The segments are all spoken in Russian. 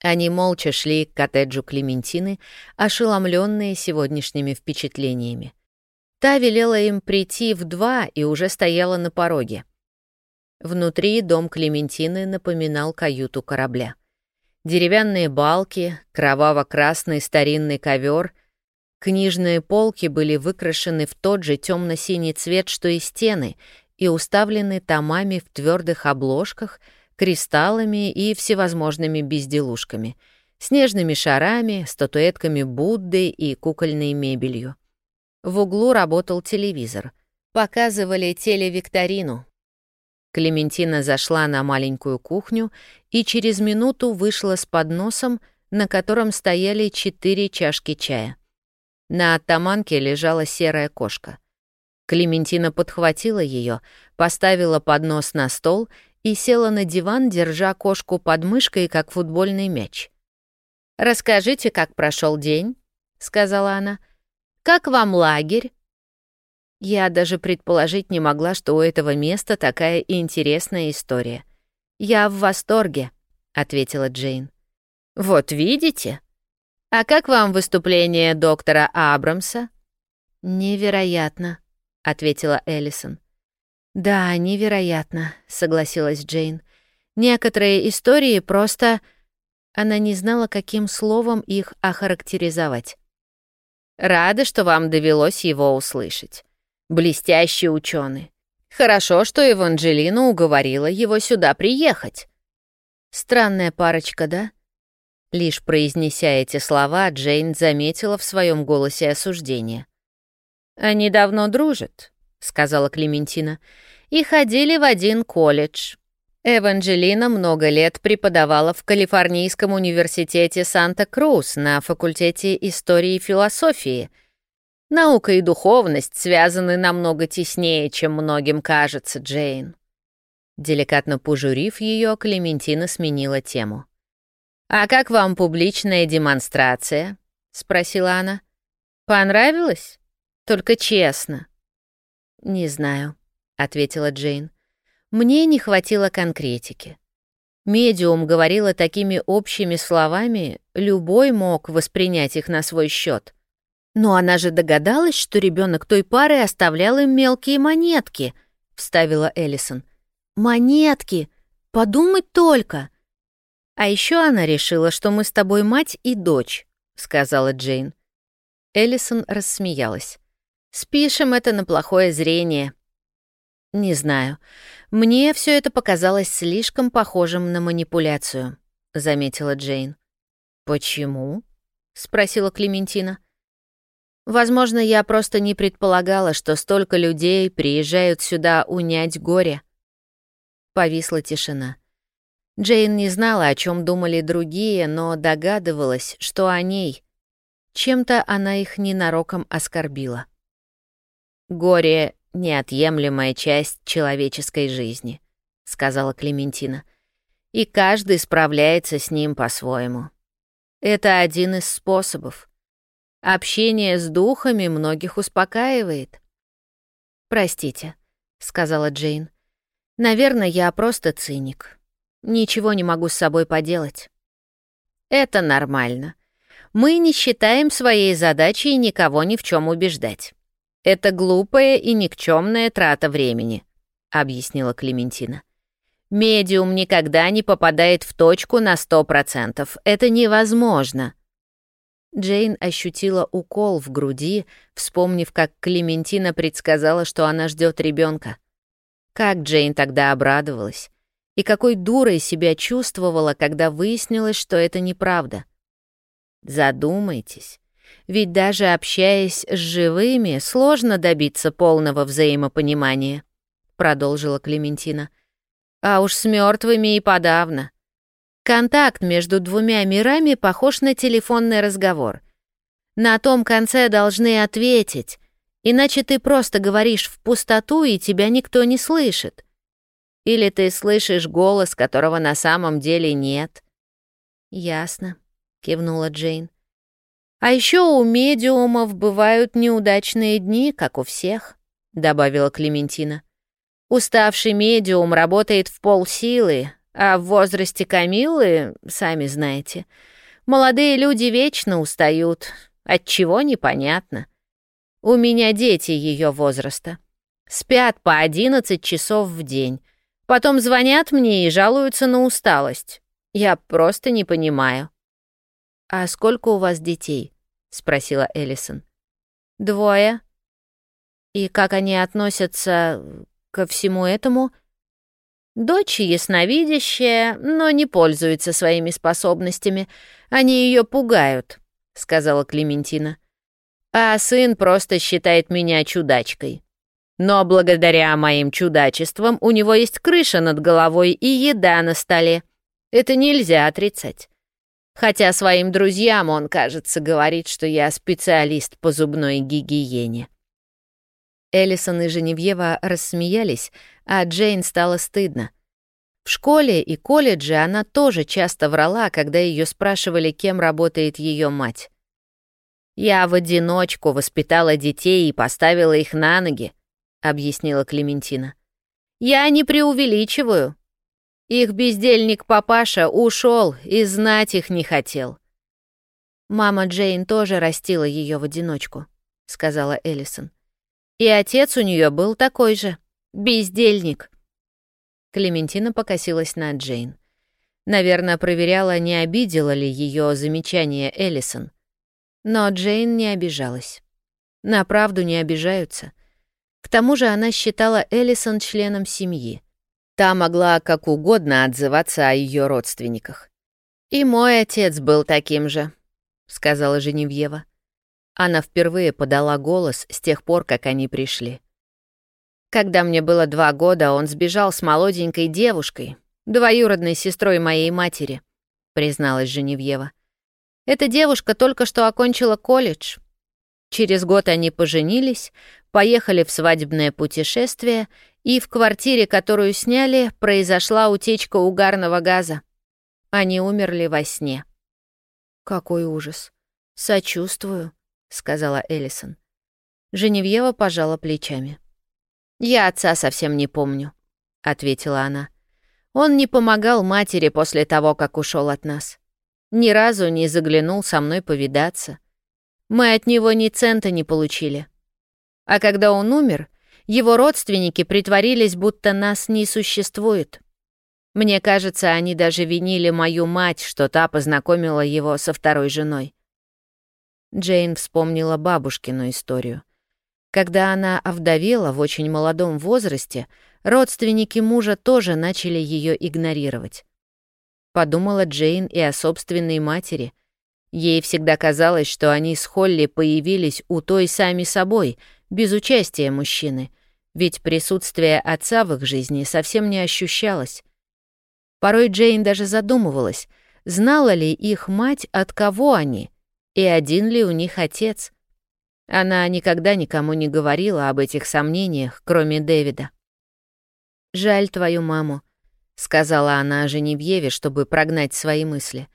Они молча шли к коттеджу Клементины, ошеломленные сегодняшними впечатлениями. Та велела им прийти в два и уже стояла на пороге. Внутри дом Клементины напоминал каюту корабля. Деревянные балки, кроваво-красный старинный ковер, книжные полки были выкрашены в тот же темно-синий цвет, что и стены, и уставлены томами в твердых обложках — кристаллами и всевозможными безделушками, снежными шарами, статуэтками Будды и кукольной мебелью. В углу работал телевизор. Показывали телевикторину. Клементина зашла на маленькую кухню и через минуту вышла с подносом, на котором стояли четыре чашки чая. На оттаманке лежала серая кошка. Клементина подхватила ее, поставила поднос на стол и села на диван, держа кошку под мышкой, как футбольный мяч. «Расскажите, как прошел день», — сказала она. «Как вам лагерь?» Я даже предположить не могла, что у этого места такая интересная история. «Я в восторге», — ответила Джейн. «Вот видите? А как вам выступление доктора Абрамса?» «Невероятно», — ответила Эллисон. «Да, невероятно», — согласилась Джейн. «Некоторые истории просто...» Она не знала, каким словом их охарактеризовать. «Рада, что вам довелось его услышать. Блестящий ученый. Хорошо, что Эванжелина уговорила его сюда приехать». «Странная парочка, да?» Лишь произнеся эти слова, Джейн заметила в своем голосе осуждение. «Они давно дружат», — сказала Клементина и ходили в один колледж. Эванжелина много лет преподавала в Калифорнийском университете Санта-Крус на факультете истории и философии. Наука и духовность связаны намного теснее, чем многим кажется, Джейн. Деликатно пожурив ее, Клементина сменила тему. «А как вам публичная демонстрация?» — спросила она. «Понравилось? Только честно». «Не знаю», ответила Джейн. Мне не хватило конкретики. Медиум говорила такими общими словами, любой мог воспринять их на свой счет. Но она же догадалась, что ребенок той пары оставлял им мелкие монетки, вставила Эллисон. Монетки! Подумать только! А еще она решила, что мы с тобой мать и дочь, сказала Джейн. Эллисон рассмеялась. Спишем это на плохое зрение. «Не знаю. Мне все это показалось слишком похожим на манипуляцию», — заметила Джейн. «Почему?» — спросила Клементина. «Возможно, я просто не предполагала, что столько людей приезжают сюда унять горе». Повисла тишина. Джейн не знала, о чем думали другие, но догадывалась, что о ней. Чем-то она их ненароком оскорбила. Горе неотъемлемая часть человеческой жизни», — сказала Клементина. «И каждый справляется с ним по-своему. Это один из способов. Общение с духами многих успокаивает». «Простите», — сказала Джейн. «Наверное, я просто циник. Ничего не могу с собой поделать». «Это нормально. Мы не считаем своей задачей никого ни в чем убеждать. «Это глупая и никчемная трата времени», — объяснила Клементина. «Медиум никогда не попадает в точку на сто процентов. Это невозможно». Джейн ощутила укол в груди, вспомнив, как Клементина предсказала, что она ждет ребенка. Как Джейн тогда обрадовалась. И какой дурой себя чувствовала, когда выяснилось, что это неправда. Задумайтесь. Ведь даже общаясь с живыми, сложно добиться полного взаимопонимания, продолжила Клементина. А уж с мертвыми и подавно. Контакт между двумя мирами похож на телефонный разговор. На том конце должны ответить, иначе ты просто говоришь в пустоту, и тебя никто не слышит. Или ты слышишь голос, которого на самом деле нет. «Ясно», — кивнула Джейн. А еще у медиумов бывают неудачные дни, как у всех», — добавила Клементина. «Уставший медиум работает в полсилы, А в возрасте Камилы, сами знаете, молодые люди вечно устают, от чего непонятно. У меня дети ее возраста. Спят по 11 часов в день. Потом звонят мне и жалуются на усталость. Я просто не понимаю. «А сколько у вас детей?» — спросила Эллисон. «Двое». «И как они относятся ко всему этому?» «Дочь ясновидящая, но не пользуется своими способностями. Они ее пугают», — сказала Клементина. «А сын просто считает меня чудачкой. Но благодаря моим чудачествам у него есть крыша над головой и еда на столе. Это нельзя отрицать. Хотя своим друзьям он, кажется, говорит, что я специалист по зубной гигиене. Эллисон и Женевьева рассмеялись, а Джейн стало стыдно. В школе и колледже она тоже часто врала, когда ее спрашивали, кем работает ее мать. «Я в одиночку воспитала детей и поставила их на ноги», — объяснила Клементина. «Я не преувеличиваю. Их бездельник папаша ушел и знать их не хотел». «Мама Джейн тоже растила ее в одиночку», — сказала Эллисон. «И отец у нее был такой же, бездельник». Клементина покосилась на Джейн. Наверное, проверяла, не обидела ли ее замечание Эллисон. Но Джейн не обижалась. На правду не обижаются. К тому же она считала Эллисон членом семьи. Та могла как угодно отзываться о ее родственниках. «И мой отец был таким же», — сказала Женевьева. Она впервые подала голос с тех пор, как они пришли. Когда мне было два года, он сбежал с молоденькой девушкой, двоюродной сестрой моей матери, призналась Женевьева. Эта девушка только что окончила колледж. Через год они поженились, поехали в свадебное путешествие, и в квартире, которую сняли, произошла утечка угарного газа. Они умерли во сне. «Какой ужас! Сочувствую», — сказала Эллисон. Женевьева пожала плечами. «Я отца совсем не помню», — ответила она. «Он не помогал матери после того, как ушел от нас. Ни разу не заглянул со мной повидаться. Мы от него ни цента не получили. А когда он умер, его родственники притворились, будто нас не существует. Мне кажется, они даже винили мою мать, что та познакомила его со второй женой. Джейн вспомнила бабушкину историю. Когда она овдовела в очень молодом возрасте, родственники мужа тоже начали ее игнорировать. Подумала Джейн и о собственной матери. Ей всегда казалось, что они с Холли появились у той сами собой — без участия мужчины, ведь присутствие отца в их жизни совсем не ощущалось. Порой Джейн даже задумывалась, знала ли их мать, от кого они, и один ли у них отец. Она никогда никому не говорила об этих сомнениях, кроме Дэвида. «Жаль твою маму», — сказала она о Женевьеве, чтобы прогнать свои мысли.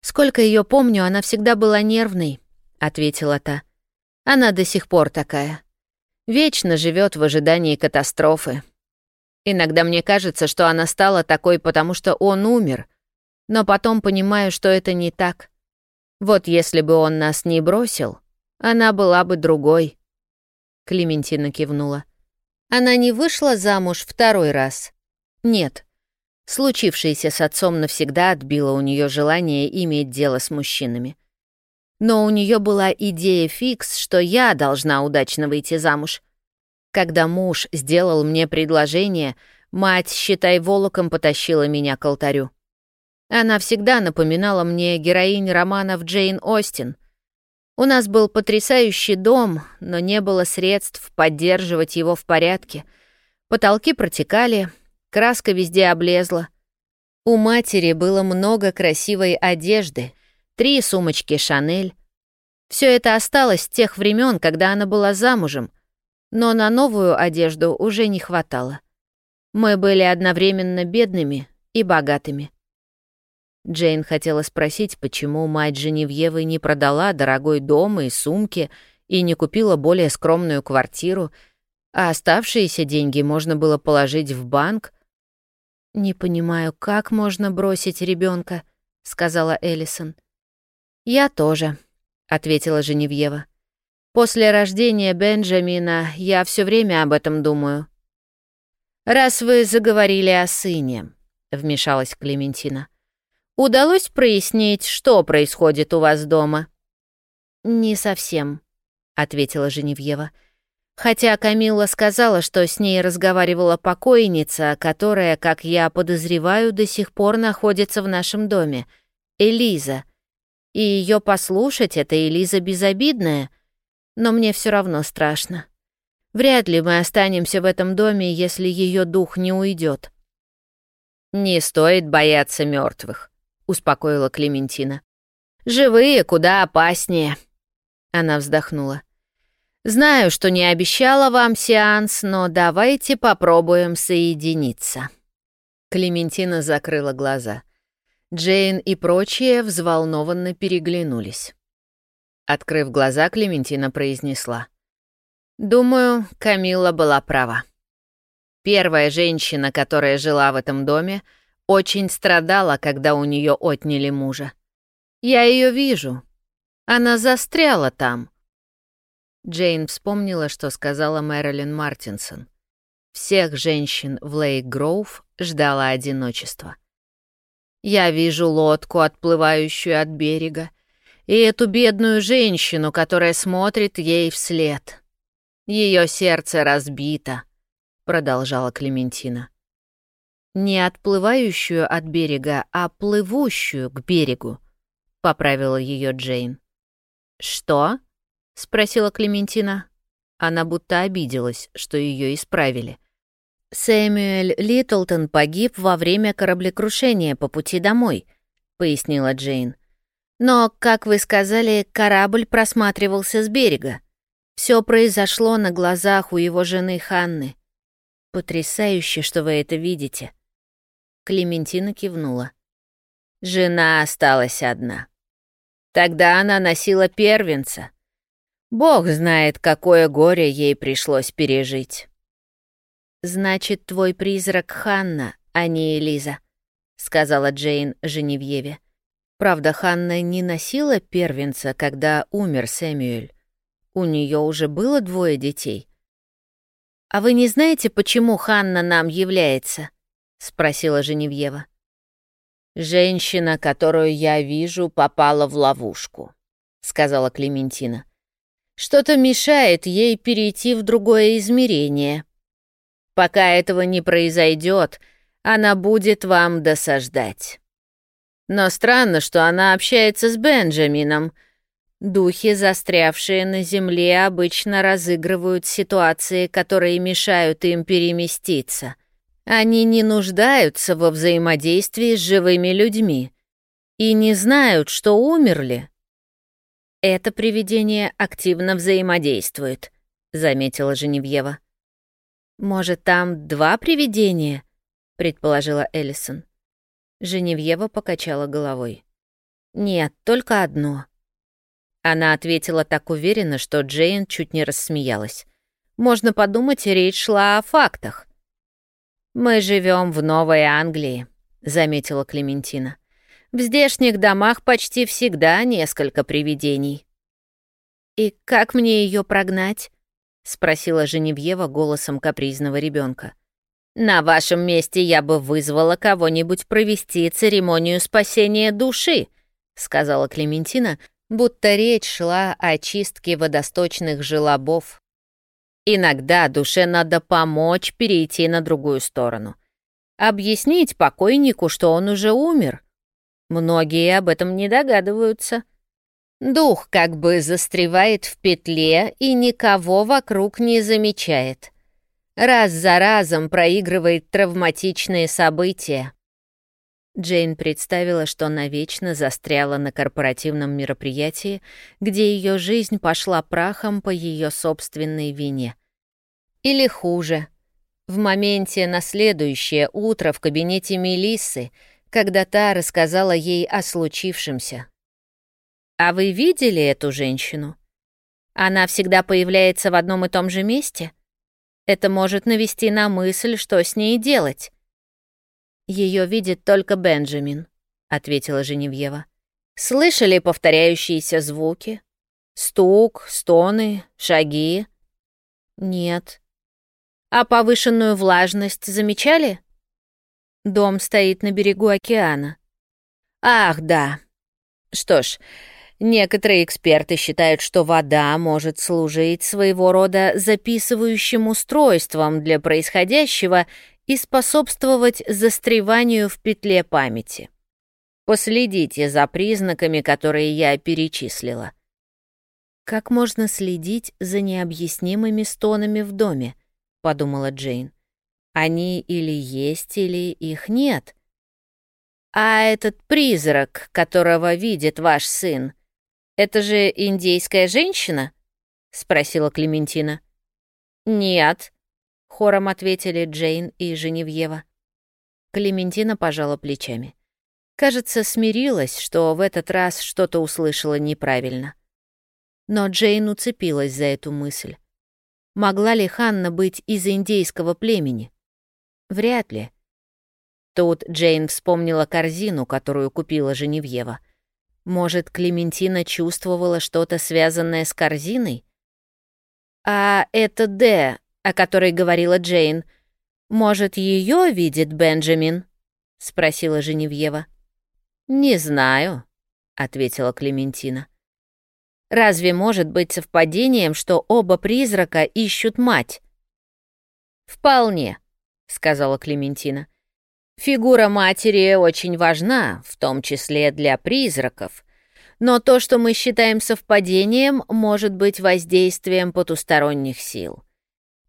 «Сколько ее помню, она всегда была нервной», — ответила та. Она до сих пор такая. Вечно живет в ожидании катастрофы. Иногда мне кажется, что она стала такой, потому что он умер, но потом понимаю, что это не так. Вот если бы он нас не бросил, она была бы другой. Клементина кивнула. Она не вышла замуж второй раз. Нет. Случившееся с отцом навсегда отбило у нее желание иметь дело с мужчинами. Но у нее была идея фикс, что я должна удачно выйти замуж. Когда муж сделал мне предложение, мать, считай, волоком потащила меня к алтарю. Она всегда напоминала мне героинь романов Джейн Остин. У нас был потрясающий дом, но не было средств поддерживать его в порядке. Потолки протекали, краска везде облезла. У матери было много красивой одежды, три сумочки «Шанель». Все это осталось с тех времен, когда она была замужем, но на новую одежду уже не хватало. Мы были одновременно бедными и богатыми. Джейн хотела спросить, почему мать Женевьевы не продала дорогой дом и сумки и не купила более скромную квартиру, а оставшиеся деньги можно было положить в банк, «Не понимаю, как можно бросить ребенка, сказала Эллисон. «Я тоже», — ответила Женевьева. «После рождения Бенджамина я все время об этом думаю». «Раз вы заговорили о сыне», — вмешалась Клементина, «удалось прояснить, что происходит у вас дома?» «Не совсем», — ответила Женевьева. Хотя Камилла сказала, что с ней разговаривала покойница, которая, как я подозреваю, до сих пор находится в нашем доме, Элиза. И ее послушать — это Элиза безобидная, но мне все равно страшно. Вряд ли мы останемся в этом доме, если ее дух не уйдет. «Не стоит бояться мертвых, успокоила Клементина. «Живые куда опаснее». Она вздохнула. Знаю, что не обещала вам сеанс, но давайте попробуем соединиться». Клементина закрыла глаза. Джейн и прочие взволнованно переглянулись. Открыв глаза, Клементина произнесла. «Думаю, Камила была права. Первая женщина, которая жила в этом доме, очень страдала, когда у нее отняли мужа. Я ее вижу. Она застряла там» Джейн вспомнила, что сказала Мэрилин Мартинсон. Всех женщин в Лейк-Гроув ждало одиночество. «Я вижу лодку, отплывающую от берега, и эту бедную женщину, которая смотрит ей вслед. Ее сердце разбито», — продолжала Клементина. «Не отплывающую от берега, а плывущую к берегу», — поправила ее Джейн. «Что?» — спросила Клементина. Она будто обиделась, что ее исправили. «Сэмюэль Литлтон погиб во время кораблекрушения по пути домой», — пояснила Джейн. «Но, как вы сказали, корабль просматривался с берега. Все произошло на глазах у его жены Ханны. Потрясающе, что вы это видите». Клементина кивнула. Жена осталась одна. Тогда она носила первенца — Бог знает, какое горе ей пришлось пережить. «Значит, твой призрак Ханна, а не Элиза», — сказала Джейн Женевьеве. Правда, Ханна не носила первенца, когда умер Сэмюэль. У нее уже было двое детей. «А вы не знаете, почему Ханна нам является?» — спросила Женевьева. «Женщина, которую я вижу, попала в ловушку», — сказала Клементина. Что-то мешает ей перейти в другое измерение. Пока этого не произойдет, она будет вам досаждать. Но странно, что она общается с Бенджамином. Духи, застрявшие на земле, обычно разыгрывают ситуации, которые мешают им переместиться. Они не нуждаются во взаимодействии с живыми людьми и не знают, что умерли, «Это привидение активно взаимодействует», — заметила Женевьева. «Может, там два привидения?» — предположила Эллисон. Женевьева покачала головой. «Нет, только одно». Она ответила так уверенно, что Джейн чуть не рассмеялась. «Можно подумать, речь шла о фактах». «Мы живем в Новой Англии», — заметила Клементина. В здешних домах почти всегда несколько привидений. «И как мне ее прогнать?» — спросила Женевьева голосом капризного ребенка. «На вашем месте я бы вызвала кого-нибудь провести церемонию спасения души», — сказала Клементина, будто речь шла о чистке водосточных желобов. «Иногда душе надо помочь перейти на другую сторону. Объяснить покойнику, что он уже умер, Многие об этом не догадываются. Дух как бы застревает в петле и никого вокруг не замечает. Раз за разом проигрывает травматичные события. Джейн представила, что навечно застряла на корпоративном мероприятии, где ее жизнь пошла прахом по ее собственной вине. Или хуже. В моменте на следующее утро в кабинете Мелиссы, когда та рассказала ей о случившемся. «А вы видели эту женщину? Она всегда появляется в одном и том же месте? Это может навести на мысль, что с ней делать». Ее видит только Бенджамин», — ответила Женевьева. «Слышали повторяющиеся звуки? Стук, стоны, шаги?» «Нет». «А повышенную влажность замечали?» «Дом стоит на берегу океана». «Ах, да. Что ж, некоторые эксперты считают, что вода может служить своего рода записывающим устройством для происходящего и способствовать застреванию в петле памяти. Последите за признаками, которые я перечислила. «Как можно следить за необъяснимыми стонами в доме?» — подумала Джейн. «Они или есть, или их нет». «А этот призрак, которого видит ваш сын, это же индейская женщина?» — спросила Клементина. «Нет», — хором ответили Джейн и Женевьева. Клементина пожала плечами. Кажется, смирилась, что в этот раз что-то услышала неправильно. Но Джейн уцепилась за эту мысль. Могла ли Ханна быть из индейского племени? Вряд ли. Тут Джейн вспомнила корзину, которую купила Женевьева. Может, Клементина чувствовала что-то связанное с корзиной? А это Д, о которой говорила Джейн, может, ее видит Бенджамин? спросила Женевьева. Не знаю, ответила Клементина. Разве может быть совпадением, что оба призрака ищут мать? Вполне, сказала Клементина. Фигура матери очень важна, в том числе для призраков. Но то, что мы считаем совпадением, может быть воздействием потусторонних сил.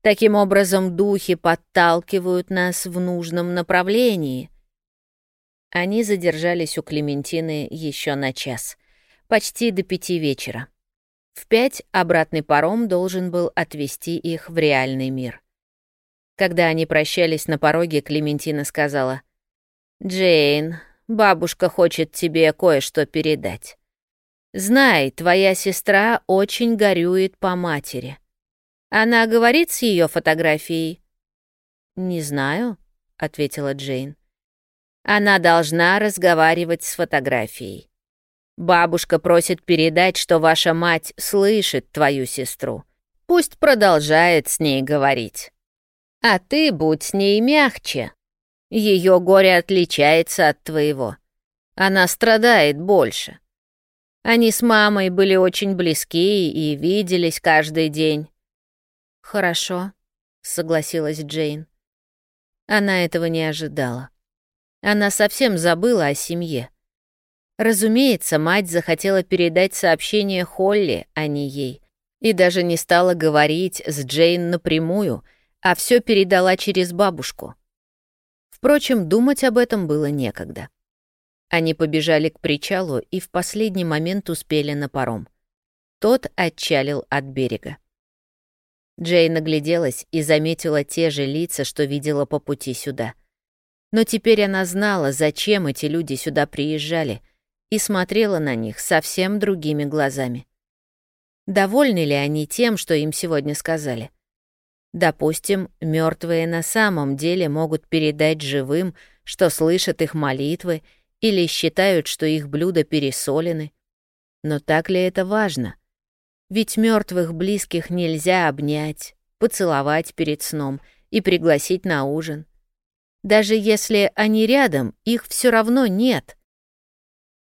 Таким образом, духи подталкивают нас в нужном направлении. Они задержались у Клементины еще на час — почти до пяти вечера. В пять обратный паром должен был отвезти их в реальный мир. Когда они прощались на пороге, Клементина сказала, «Джейн, бабушка хочет тебе кое-что передать. Знай, твоя сестра очень горюет по матери. Она говорит с ее фотографией?» «Не знаю», — ответила Джейн. «Она должна разговаривать с фотографией. Бабушка просит передать, что ваша мать слышит твою сестру. Пусть продолжает с ней говорить. А ты будь с ней мягче. Ее горе отличается от твоего. Она страдает больше. Они с мамой были очень близки и виделись каждый день. «Хорошо», — согласилась Джейн. Она этого не ожидала. Она совсем забыла о семье. Разумеется, мать захотела передать сообщение Холли, а не ей, и даже не стала говорить с Джейн напрямую, а все передала через бабушку. Впрочем, думать об этом было некогда. Они побежали к причалу и в последний момент успели на паром. Тот отчалил от берега. Джейн огляделась и заметила те же лица, что видела по пути сюда. Но теперь она знала, зачем эти люди сюда приезжали — и смотрела на них совсем другими глазами. Довольны ли они тем, что им сегодня сказали? Допустим, мертвые на самом деле могут передать живым, что слышат их молитвы или считают, что их блюда пересолены. Но так ли это важно? Ведь мертвых близких нельзя обнять, поцеловать перед сном и пригласить на ужин. Даже если они рядом, их все равно нет.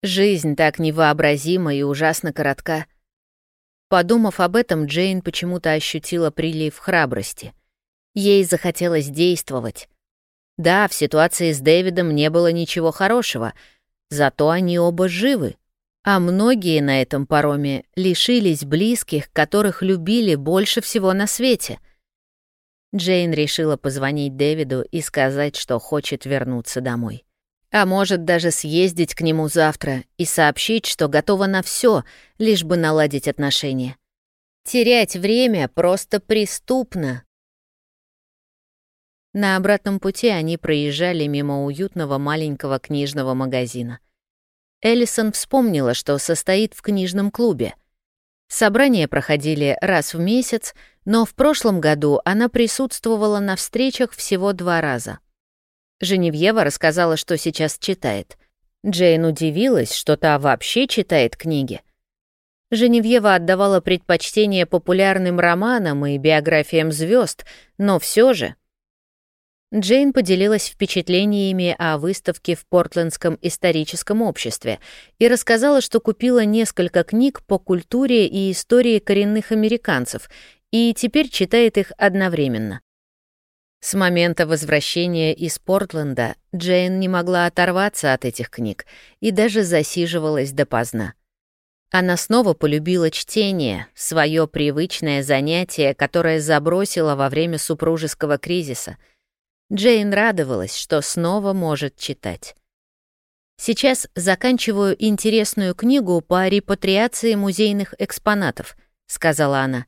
Жизнь так невообразима и ужасно коротка. Подумав об этом, Джейн почему-то ощутила прилив храбрости. Ей захотелось действовать. Да, в ситуации с Дэвидом не было ничего хорошего, зато они оба живы. А многие на этом пароме лишились близких, которых любили больше всего на свете. Джейн решила позвонить Дэвиду и сказать, что хочет вернуться домой. А может даже съездить к нему завтра и сообщить, что готова на все, лишь бы наладить отношения. Терять время просто преступно. На обратном пути они проезжали мимо уютного маленького книжного магазина. Эллисон вспомнила, что состоит в книжном клубе. Собрания проходили раз в месяц, но в прошлом году она присутствовала на встречах всего два раза — Женевьева рассказала, что сейчас читает. Джейн удивилась, что та вообще читает книги. Женевьева отдавала предпочтение популярным романам и биографиям звезд, но все же... Джейн поделилась впечатлениями о выставке в Портлендском историческом обществе и рассказала, что купила несколько книг по культуре и истории коренных американцев и теперь читает их одновременно. С момента возвращения из Портленда Джейн не могла оторваться от этих книг и даже засиживалась допоздна. Она снова полюбила чтение, свое привычное занятие, которое забросила во время супружеского кризиса. Джейн радовалась, что снова может читать. «Сейчас заканчиваю интересную книгу по репатриации музейных экспонатов», — сказала она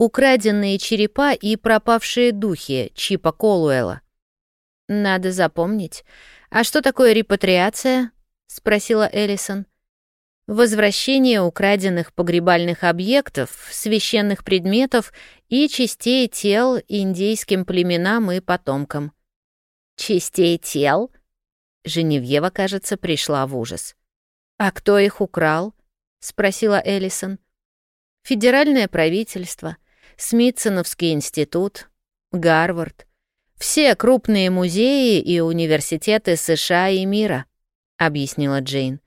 украденные черепа и пропавшие духи Чипа Колуэла. «Надо запомнить. А что такое репатриация?» — спросила Эллисон. «Возвращение украденных погребальных объектов, священных предметов и частей тел индейским племенам и потомкам». «Частей тел?» Женевьева, кажется, пришла в ужас. «А кто их украл?» — спросила Эллисон. «Федеральное правительство. Смитсоновский институт, Гарвард, все крупные музеи и университеты США и мира, объяснила Джейн.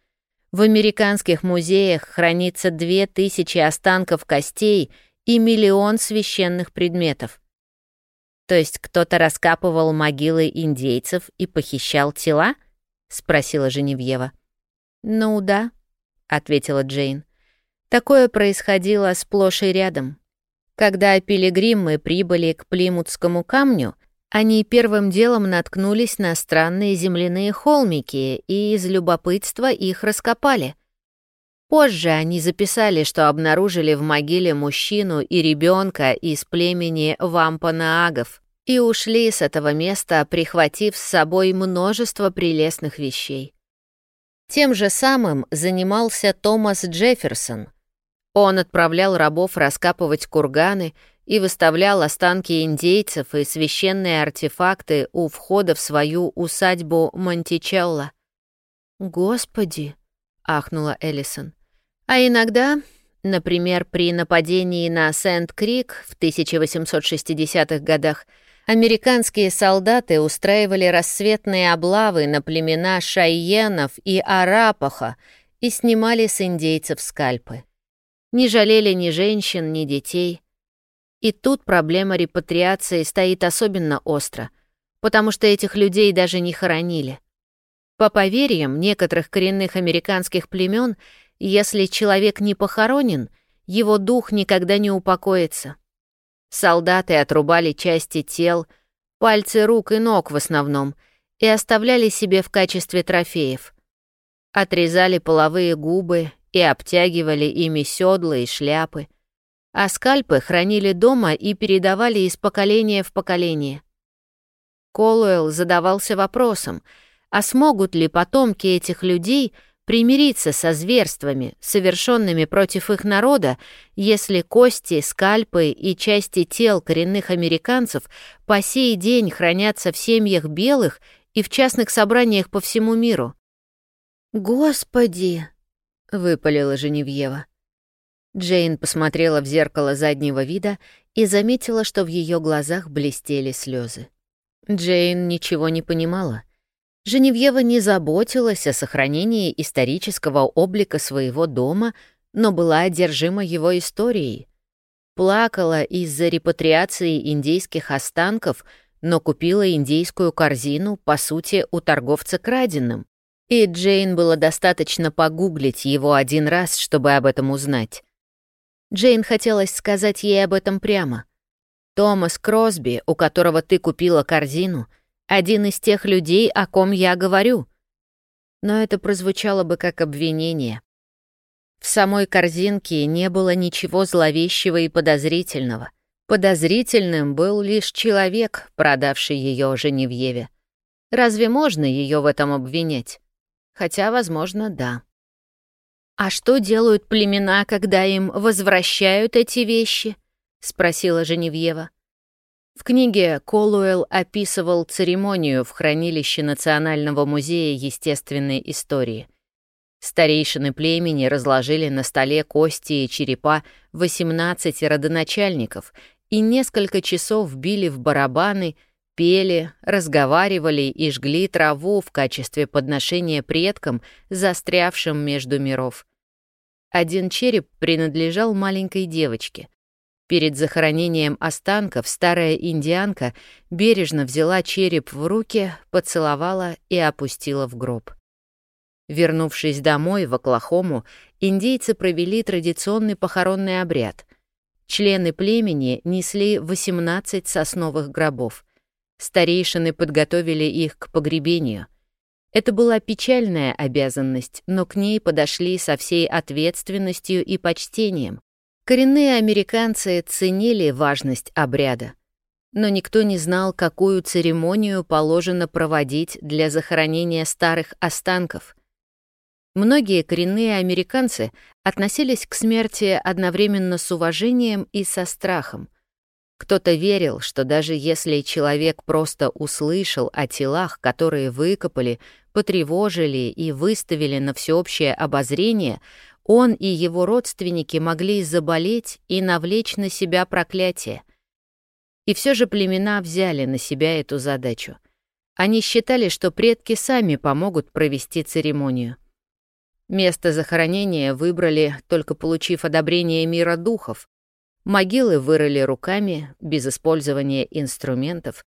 В американских музеях хранится две тысячи останков костей и миллион священных предметов. То есть кто-то раскапывал могилы индейцев и похищал тела? спросила Женевьева. Ну да, ответила Джейн. Такое происходило сплошь и рядом. Когда пилигримы прибыли к Плимутскому камню, они первым делом наткнулись на странные земляные холмики и из любопытства их раскопали. Позже они записали, что обнаружили в могиле мужчину и ребенка из племени вампанаагов и ушли с этого места, прихватив с собой множество прелестных вещей. Тем же самым занимался Томас Джефферсон, он отправлял рабов раскапывать курганы и выставлял останки индейцев и священные артефакты у входа в свою усадьбу Монтичелло. «Господи!» — ахнула Эллисон. «А иногда, например, при нападении на Сент-Крик в 1860-х годах, американские солдаты устраивали рассветные облавы на племена шайенов и арапаха и снимали с индейцев скальпы не жалели ни женщин, ни детей. И тут проблема репатриации стоит особенно остро, потому что этих людей даже не хоронили. По поверьям некоторых коренных американских племен, если человек не похоронен, его дух никогда не упокоится. Солдаты отрубали части тел, пальцы рук и ног в основном, и оставляли себе в качестве трофеев. Отрезали половые губы и обтягивали ими седла и шляпы, а скальпы хранили дома и передавали из поколения в поколение. Колуэлл задавался вопросом, а смогут ли потомки этих людей примириться со зверствами, совершенными против их народа, если кости, скальпы и части тел коренных американцев по сей день хранятся в семьях белых и в частных собраниях по всему миру. «Господи!» Выпалила Женевьева. Джейн посмотрела в зеркало заднего вида и заметила, что в ее глазах блестели слезы. Джейн ничего не понимала. Женевьева не заботилась о сохранении исторического облика своего дома, но была одержима его историей. Плакала из-за репатриации индейских останков, но купила индейскую корзину, по сути, у торговца краденым. И Джейн было достаточно погуглить его один раз, чтобы об этом узнать. Джейн хотелось сказать ей об этом прямо. «Томас Кросби, у которого ты купила корзину, один из тех людей, о ком я говорю». Но это прозвучало бы как обвинение. В самой корзинке не было ничего зловещего и подозрительного. Подозрительным был лишь человек, продавший ее Женевьеве. Разве можно ее в этом обвинять? Хотя, возможно, да. «А что делают племена, когда им возвращают эти вещи?» — спросила Женевьева. В книге Колуэлл описывал церемонию в хранилище Национального музея естественной истории. Старейшины племени разложили на столе кости и черепа 18 родоначальников и несколько часов били в барабаны, пели, разговаривали и жгли траву в качестве подношения предкам, застрявшим между миров. Один череп принадлежал маленькой девочке. Перед захоронением останков старая индианка бережно взяла череп в руки, поцеловала и опустила в гроб. Вернувшись домой, в Оклахому, индейцы провели традиционный похоронный обряд. Члены племени несли 18 сосновых гробов. Старейшины подготовили их к погребению. Это была печальная обязанность, но к ней подошли со всей ответственностью и почтением. Коренные американцы ценили важность обряда, но никто не знал, какую церемонию положено проводить для захоронения старых останков. Многие коренные американцы относились к смерти одновременно с уважением и со страхом. Кто-то верил, что даже если человек просто услышал о телах, которые выкопали, потревожили и выставили на всеобщее обозрение, он и его родственники могли заболеть и навлечь на себя проклятие. И все же племена взяли на себя эту задачу. Они считали, что предки сами помогут провести церемонию. Место захоронения выбрали, только получив одобрение мира духов. Могилы вырыли руками, без использования инструментов.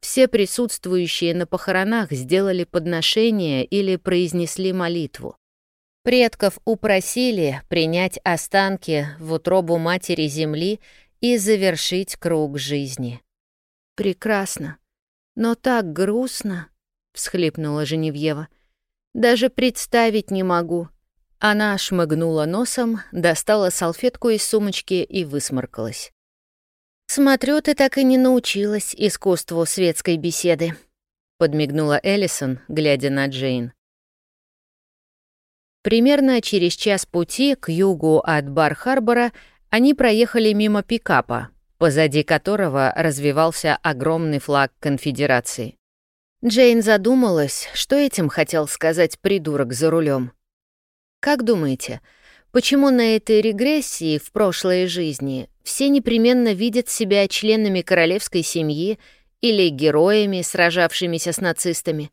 Все присутствующие на похоронах сделали подношение или произнесли молитву. Предков упросили принять останки в утробу Матери Земли и завершить круг жизни. «Прекрасно, но так грустно», — всхлипнула Женевьева. «Даже представить не могу». Она шмыгнула носом, достала салфетку из сумочки и высморкалась. «Смотрю, ты так и не научилась искусству светской беседы», — подмигнула Эллисон, глядя на Джейн. Примерно через час пути к югу от Бар-Харбора они проехали мимо пикапа, позади которого развивался огромный флаг конфедерации. Джейн задумалась, что этим хотел сказать придурок за рулем. Как думаете, почему на этой регрессии в прошлой жизни все непременно видят себя членами королевской семьи или героями, сражавшимися с нацистами?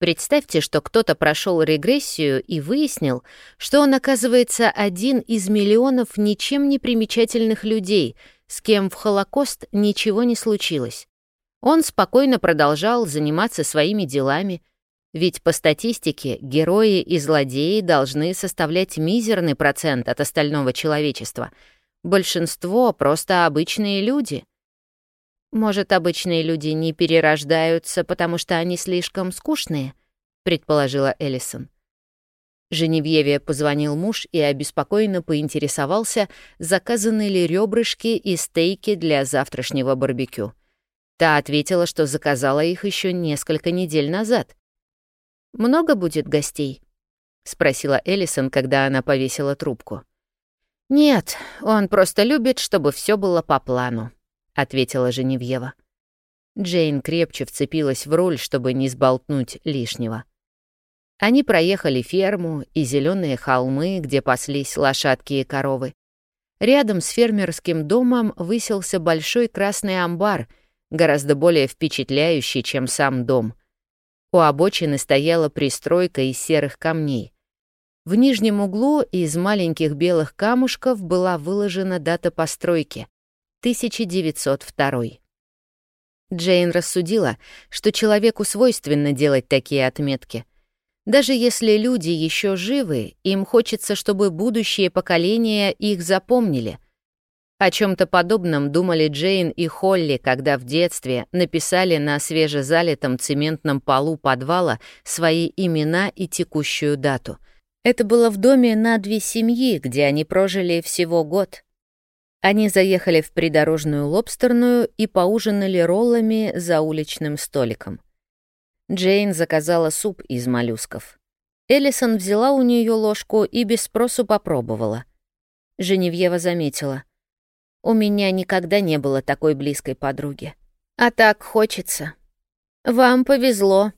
Представьте, что кто-то прошел регрессию и выяснил, что он оказывается один из миллионов ничем не примечательных людей, с кем в Холокост ничего не случилось. Он спокойно продолжал заниматься своими делами, ведь по статистике герои и злодеи должны составлять мизерный процент от остального человечества. Большинство — просто обычные люди — может, обычные люди не перерождаются, потому что они слишком скучные, предположила Эллисон. Женевьеве позвонил муж и обеспокоенно поинтересовался, заказаны ли ребрышки и стейки для завтрашнего барбекю. Та ответила, что заказала их еще несколько недель назад. «Много будет гостей?» — спросила Эллисон, когда она повесила трубку. «Нет, он просто любит, чтобы все было по плану», — ответила Женевьева. Джейн крепче вцепилась в руль, чтобы не сболтнуть лишнего. Они проехали ферму и зеленые холмы, где паслись лошадки и коровы. Рядом с фермерским домом высился большой красный амбар, гораздо более впечатляющий, чем сам дом. У обочины стояла пристройка из серых камней. В нижнем углу из маленьких белых камушков была выложена дата постройки 1902. Джейн рассудила, что человеку свойственно делать такие отметки. Даже если люди еще живы, им хочется, чтобы будущие поколения их запомнили. О чем то подобном думали Джейн и Холли, когда в детстве написали на свежезалитом цементном полу подвала свои имена и текущую дату. Это было в доме на две семьи, где они прожили всего год. Они заехали в придорожную лобстерную и поужинали роллами за уличным столиком. Джейн заказала суп из моллюсков. Эллисон взяла у нее ложку и без спросу попробовала. Женевьева заметила. У меня никогда не было такой близкой подруги. А так хочется. Вам повезло.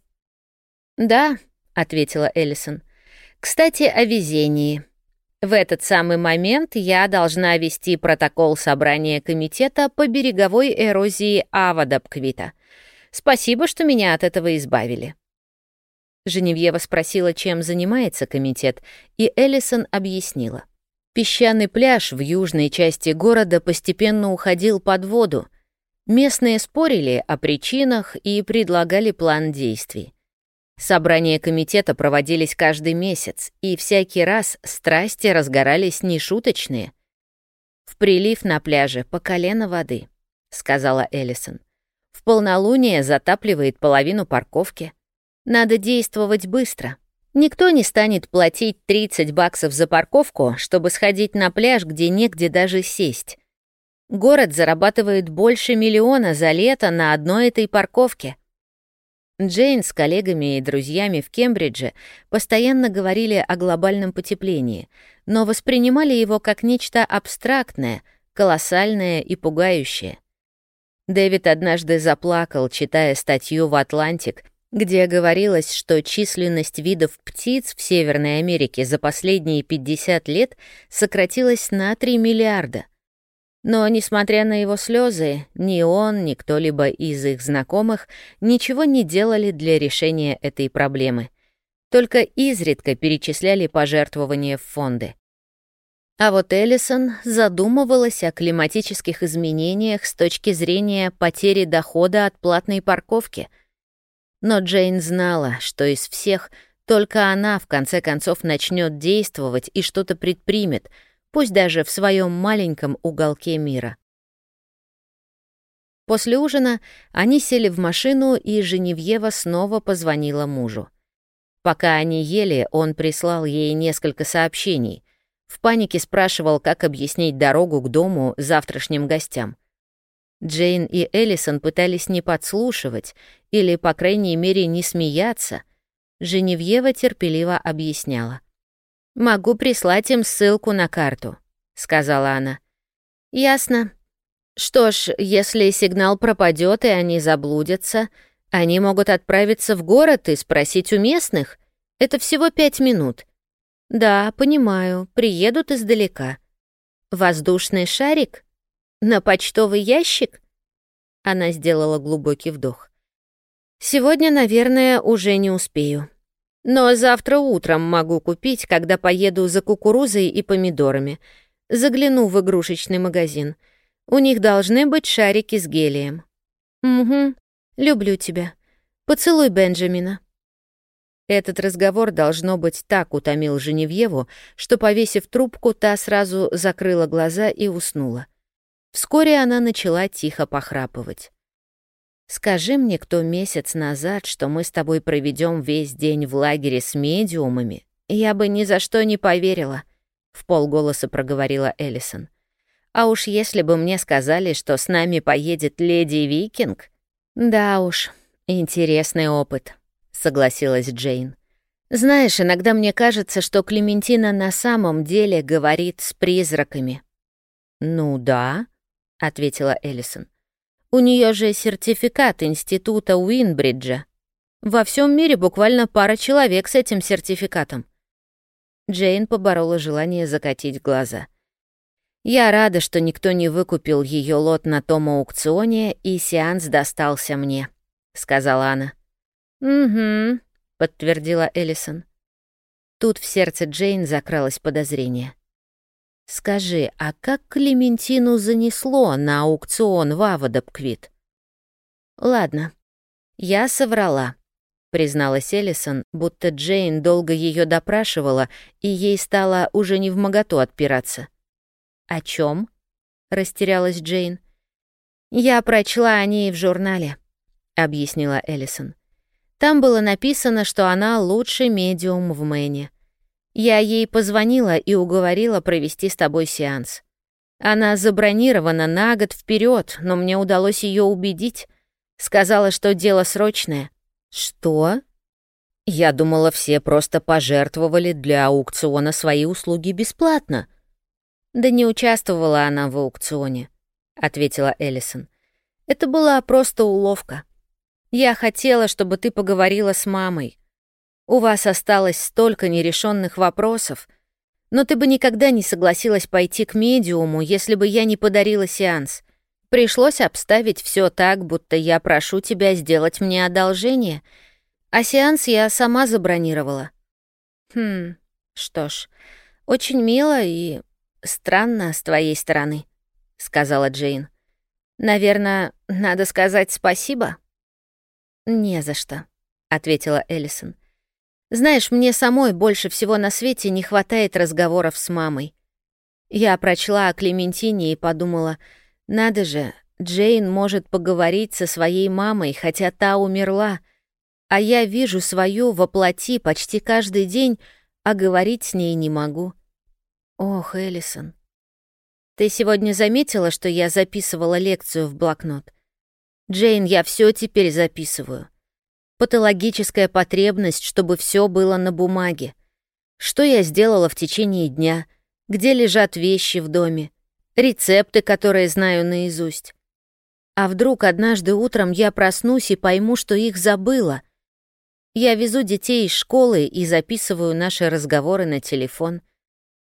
Да, ответила Эллисон. Кстати, о везении. В этот самый момент я должна вести протокол собрания комитета по береговой эрозии Авадабквита. Спасибо, что меня от этого избавили. Женевьева спросила, чем занимается комитет, и Эллисон объяснила. Песчаный пляж в южной части города постепенно уходил под воду. Местные спорили о причинах и предлагали план действий. Собрания комитета проводились каждый месяц, и всякий раз страсти разгорались нешуточные. «В прилив на пляже по колено воды», — сказала Эллисон. «В полнолуние затапливает половину парковки. Надо действовать быстро. Никто не станет платить 30 баксов за парковку, чтобы сходить на пляж, где негде даже сесть. Город зарабатывает больше миллиона за лето на одной этой парковке — Джейн с коллегами и друзьями в Кембридже постоянно говорили о глобальном потеплении, но воспринимали его как нечто абстрактное, колоссальное и пугающее. Дэвид однажды заплакал, читая статью в «Атлантик», где говорилось, что численность видов птиц в Северной Америке за последние 50 лет сократилась на 3 миллиарда — но, несмотря на его слезы, ни он, ни кто-либо из их знакомых ничего не делали для решения этой проблемы. Только изредка перечисляли пожертвования в фонды. А вот Эллисон задумывалась о климатических изменениях с точки зрения потери дохода от платной парковки. Но Джейн знала, что из всех только она в конце концов начнет действовать и что-то предпримет — пусть даже в своем маленьком уголке мира. После ужина они сели в машину, и Женевьева снова позвонила мужу. Пока они ели, он прислал ей несколько сообщений. В панике спрашивал, как объяснить дорогу к дому завтрашним гостям. Джейн и Эллисон пытались не подслушивать или, по крайней мере, не смеяться. Женевьева терпеливо объясняла. «Могу прислать им ссылку на карту», — сказала она. «Ясно. Что ж, если сигнал пропадет и они заблудятся, они могут отправиться в город и спросить у местных. Это всего пять минут. Да, понимаю, приедут издалека. Воздушный шарик? На почтовый ящик?» Она сделала глубокий вдох. «Сегодня, наверное, уже не успею». Но завтра утром могу купить, когда поеду за кукурузой и помидорами. Загляну в игрушечный магазин. У них должны быть шарики с гелием. Угу. Люблю тебя. Поцелуй Бенджамина. Этот разговор, должно быть, так утомил Женевьеву, что, повесив трубку, та сразу закрыла глаза и уснула. Вскоре она начала тихо похрапывать. Скажи мне кто месяц назад, что мы с тобой проведем весь день в лагере с медиумами, я бы ни за что не поверила, в полголоса проговорила Эллисон. А уж если бы мне сказали, что с нами поедет леди Викинг, да уж, интересный опыт, согласилась Джейн. Знаешь, иногда мне кажется, что Клементина на самом деле говорит с призраками. Ну да, ответила Эллисон. У нее же сертификат института Уинбриджа. Во всем мире буквально пара человек с этим сертификатом. Джейн поборола желание закатить глаза. Я рада, что никто не выкупил ее лот на том аукционе, и сеанс достался мне, сказала она. Угу, подтвердила Эллисон. Тут в сердце Джейн закралось подозрение. «Скажи, а как Клементину занесло на аукцион в Авадабквит?» «Ладно, я соврала», — призналась Эллисон, будто Джейн долго ее допрашивала, и ей стало уже не в моготу отпираться. «О чем? растерялась Джейн. «Я прочла о ней в журнале», — объяснила Эллисон. «Там было написано, что она лучший медиум в Мэне. Я ей позвонила и уговорила провести с тобой сеанс. Она забронирована на год вперед, но мне удалось ее убедить. Сказала, что дело срочное. Что? Я думала, все просто пожертвовали для аукциона свои услуги бесплатно. Да не участвовала она в аукционе, ответила Эллисон. «Это была просто уловка. Я хотела, чтобы ты поговорила с мамой. У вас осталось столько нерешенных вопросов, но ты бы никогда не согласилась пойти к медиуму, если бы я не подарила сеанс. Пришлось обставить все так, будто я прошу тебя сделать мне одолжение, а сеанс я сама забронировала. Хм, что ж, очень мило и странно с твоей стороны, сказала Джейн. Наверное, надо сказать спасибо. Не за что, ответила Эллисон. Знаешь, мне самой больше всего на свете не хватает разговоров с мамой. Я прочла о Клементине и подумала, надо же, Джейн может поговорить со своей мамой, хотя та умерла, а я вижу свою воплоти почти каждый день, а говорить с ней не могу. Ох, Эллисон. Ты сегодня заметила, что я записывала лекцию в блокнот? Джейн, я все теперь записываю. Патологическая потребность, чтобы все было на бумаге. Что я сделала в течение дня? Где лежат вещи в доме? Рецепты, которые знаю наизусть. А вдруг однажды утром я проснусь и пойму, что их забыла? Я везу детей из школы и записываю наши разговоры на телефон.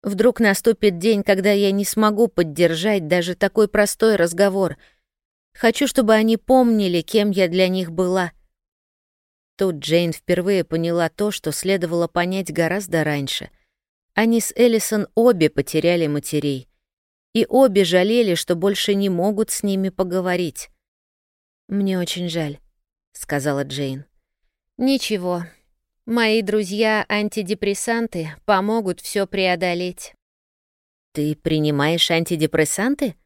Вдруг наступит день, когда я не смогу поддержать даже такой простой разговор. Хочу, чтобы они помнили, кем я для них была — Тут Джейн впервые поняла то, что следовало понять гораздо раньше. Они с Эллисон обе потеряли матерей. И обе жалели, что больше не могут с ними поговорить. «Мне очень жаль», — сказала Джейн. «Ничего. Мои друзья-антидепрессанты помогут все преодолеть». «Ты принимаешь антидепрессанты?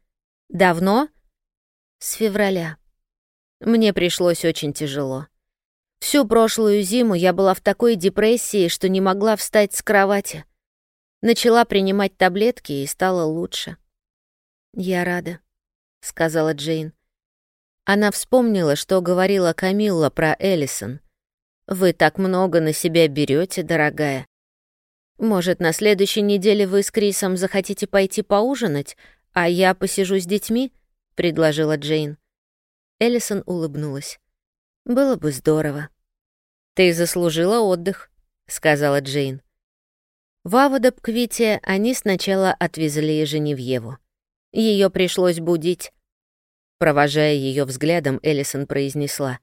Давно?» «С февраля. Мне пришлось очень тяжело. Всю прошлую зиму я была в такой депрессии, что не могла встать с кровати. Начала принимать таблетки и стало лучше. «Я рада», — сказала Джейн. Она вспомнила, что говорила Камилла про Эллисон. «Вы так много на себя берете, дорогая. Может, на следующей неделе вы с Крисом захотите пойти поужинать, а я посижу с детьми?» — предложила Джейн. Эллисон улыбнулась. Было бы здорово. Ты заслужила отдых, сказала Джейн. В Аводобквите они сначала отвезли Женевьеву. Ее пришлось будить. Провожая ее взглядом, Эллисон произнесла.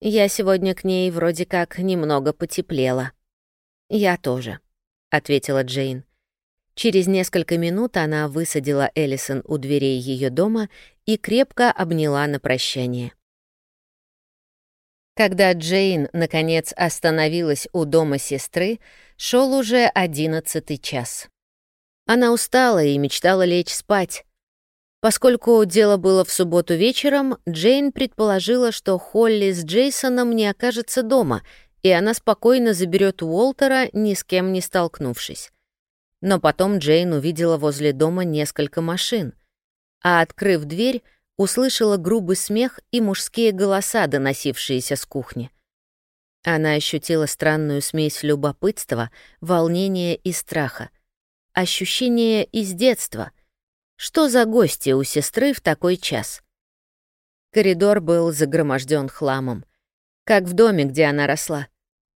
«Я сегодня к ней вроде как немного потеплела». «Я тоже», — ответила Джейн. Через несколько минут она высадила Эллисон у дверей ее дома и крепко обняла на прощание. Когда Джейн, наконец, остановилась у дома сестры, шел уже одиннадцатый час. Она устала и мечтала лечь спать. Поскольку дело было в субботу вечером, Джейн предположила, что Холли с Джейсоном не окажется дома, и она спокойно заберет Уолтера, ни с кем не столкнувшись. Но потом Джейн увидела возле дома несколько машин, а, открыв дверь, услышала грубый смех и мужские голоса, доносившиеся с кухни. Она ощутила странную смесь любопытства, волнения и страха. Ощущение из детства. Что за гости у сестры в такой час? Коридор был загроможден хламом. Как в доме, где она росла.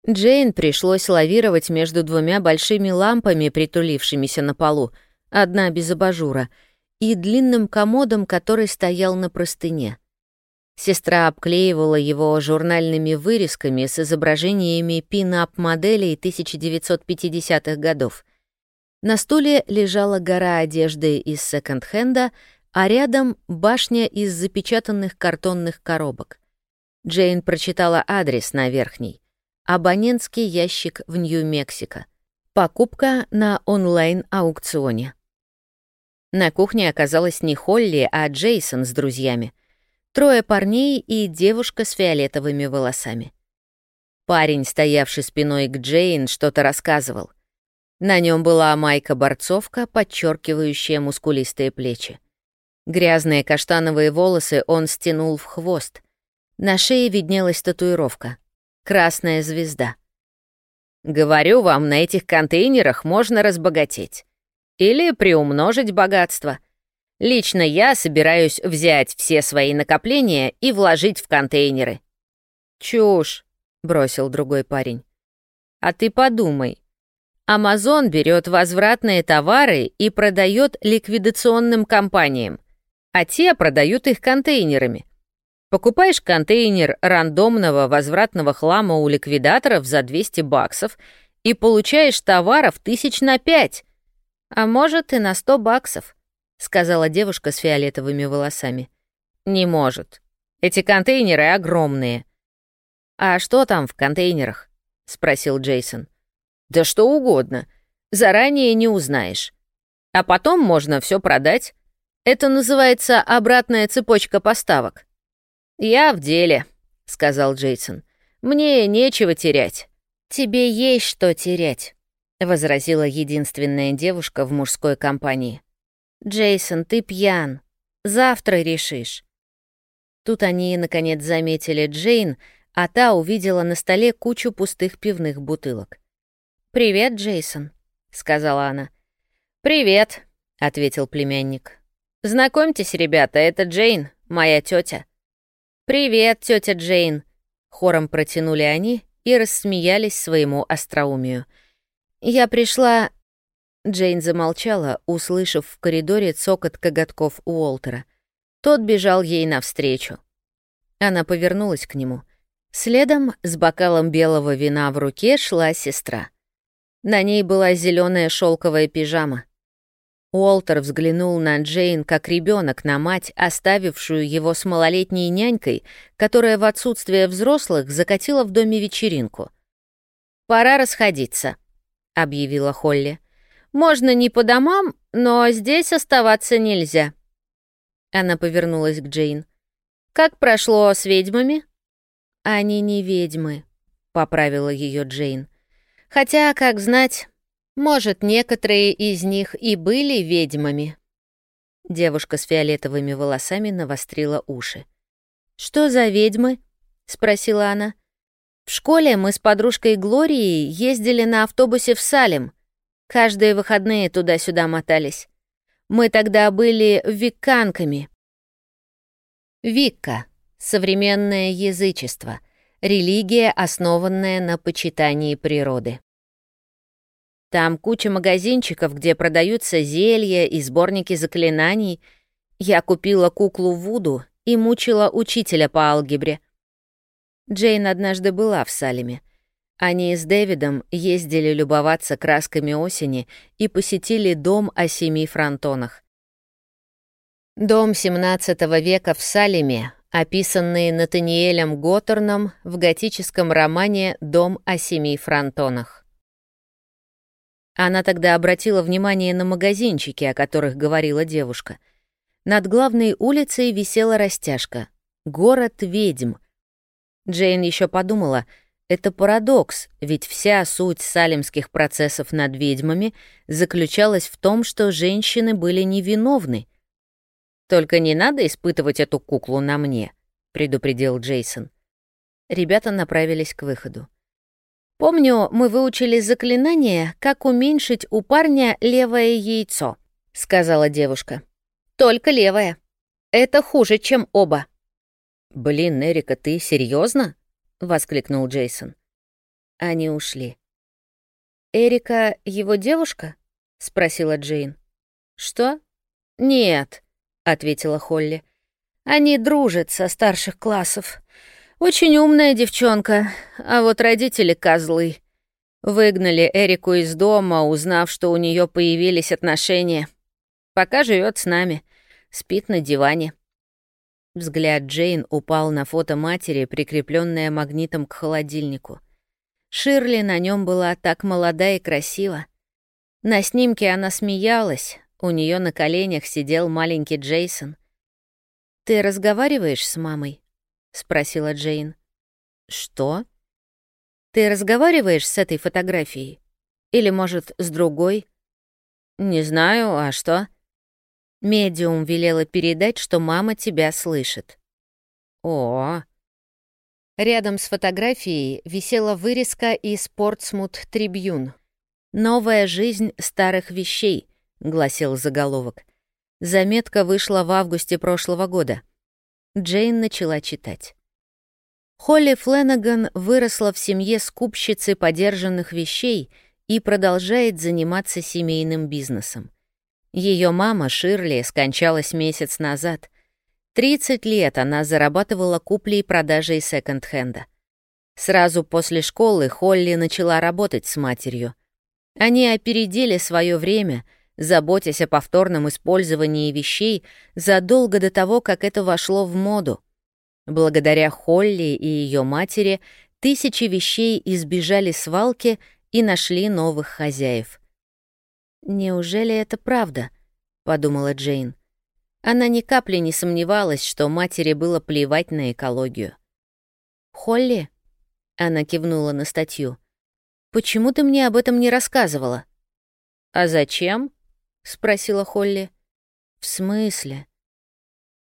Джейн пришлось лавировать между двумя большими лампами, притулившимися на полу, одна без абажура — и длинным комодом, который стоял на простыне. Сестра обклеивала его журнальными вырезками с изображениями пин-ап-моделей 1950-х годов. На стуле лежала гора одежды из секонд-хенда, а рядом башня из запечатанных картонных коробок. Джейн прочитала адрес на верхней. Абонентский ящик в Нью-Мексико. Покупка на онлайн-аукционе. На кухне оказалась не Холли, а Джейсон с друзьями. Трое парней и девушка с фиолетовыми волосами. Парень, стоявший спиной к Джейн, что-то рассказывал. На нем была майка-борцовка, подчеркивающая мускулистые плечи. Грязные каштановые волосы он стянул в хвост. На шее виднелась татуировка — красная звезда. «Говорю вам, на этих контейнерах можно разбогатеть. Или приумножить богатство. Лично я собираюсь взять все свои накопления и вложить в контейнеры». «Чушь», — бросил другой парень. «А ты подумай. Амазон берет возвратные товары и продает ликвидационным компаниям, а те продают их контейнерами. Покупаешь контейнер рандомного возвратного хлама у ликвидаторов за 200 баксов и получаешь товаров тысяч на пять, а может и на 100 баксов, сказала девушка с фиолетовыми волосами. Не может. Эти контейнеры огромные. А что там в контейнерах? спросил Джейсон. Да что угодно. Заранее не узнаешь. А потом можно все продать. Это называется обратная цепочка поставок. «Я в деле», — сказал Джейсон. «Мне нечего терять». «Тебе есть что терять», — возразила единственная девушка в мужской компании. «Джейсон, ты пьян. Завтра решишь». Тут они, наконец, заметили Джейн, а та увидела на столе кучу пустых пивных бутылок. «Привет, Джейсон», — сказала она. «Привет», — ответил племянник. «Знакомьтесь, ребята, это Джейн, моя тетя. «Привет, тетя Джейн!» Хором протянули они и рассмеялись своему остроумию. «Я пришла...» Джейн замолчала, услышав в коридоре цокот коготков Уолтера. Тот бежал ей навстречу. Она повернулась к нему. Следом, с бокалом белого вина в руке, шла сестра. На ней была зеленая шелковая пижама. Уолтер взглянул на Джейн как ребенок на мать, оставившую его с малолетней нянькой, которая в отсутствие взрослых закатила в доме вечеринку. «Пора расходиться», — объявила Холли. «Можно не по домам, но здесь оставаться нельзя». Она повернулась к Джейн. «Как прошло с ведьмами?» «Они не ведьмы», — поправила ее Джейн. «Хотя, как знать, может, некоторые из них и были ведьмами. Девушка с фиолетовыми волосами навострила уши. «Что за ведьмы?» — спросила она. «В школе мы с подружкой Глорией ездили на автобусе в Салем. Каждые выходные туда-сюда мотались. Мы тогда были викканками». Викка — современное язычество, религия, основанная на почитании природы. Там куча магазинчиков, где продаются зелья и сборники заклинаний. Я купила куклу Вуду и мучила учителя по алгебре. Джейн однажды была в Салеме. Они с Дэвидом ездили любоваться красками осени и посетили дом о семи фронтонах. Дом XVII века в Салеме, описанный Натаниэлем Готтерном в готическом романе «Дом о семи фронтонах». Она тогда обратила внимание на магазинчики, о которых говорила девушка. Над главной улицей висела растяжка «Город ведьм». Джейн еще подумала, это парадокс, ведь вся суть салемских процессов над ведьмами заключалась в том, что женщины были невиновны. «Только не надо испытывать эту куклу на мне», — предупредил Джейсон. Ребята направились к выходу. «Помню, мы выучили заклинание, как уменьшить у парня левое яйцо», — сказала девушка. «Только левое. Это хуже, чем оба». «Блин, Эрика, ты серьезно? воскликнул Джейсон. Они ушли. «Эрика его девушка?» — спросила Джейн. «Что?» «Нет», — ответила Холли. «Они дружат со старших классов. Очень умная девчонка, а вот родители козлы. Выгнали Эрику из дома, узнав, что у нее появились отношения. Пока живет с нами, спит на диване. Взгляд Джейн упал на фото матери, прикрепленное магнитом к холодильнику. Ширли на нем была так молода и красива. На снимке она смеялась, у нее на коленях сидел маленький Джейсон. «Ты разговариваешь с мамой?» спросила Джейн. Что? Ты разговариваешь с этой фотографией? Или, может, с другой? Не знаю, а что? Медиум велела передать, что мама тебя слышит. О. Рядом с фотографией висела вырезка из Портсмут Трибьюн. «Новая жизнь старых вещей», — гласил заголовок. Заметка вышла в августе прошлого года. Джейн начала читать. Холли Фленаган выросла в семье скупщицы подержанных вещей и продолжает заниматься семейным бизнесом. Ее мама, Ширли, скончалась месяц назад. 30 лет она зарабатывала куплей и продажей секонд-хенда. Сразу после школы Холли начала работать с матерью. Они опередили свое время, заботясь о повторном использовании вещей задолго до того, как это вошло в моду. Благодаря Холли и ее матери тысячи вещей избежали свалки и нашли новых хозяев. «Неужели это правда?» — подумала Джейн. Она ни капли не сомневалась, что матери было плевать на экологию. «Холли?» — она кивнула на статью. «Почему ты мне об этом не рассказывала?» «А зачем?» — спросила Холли. «В смысле?»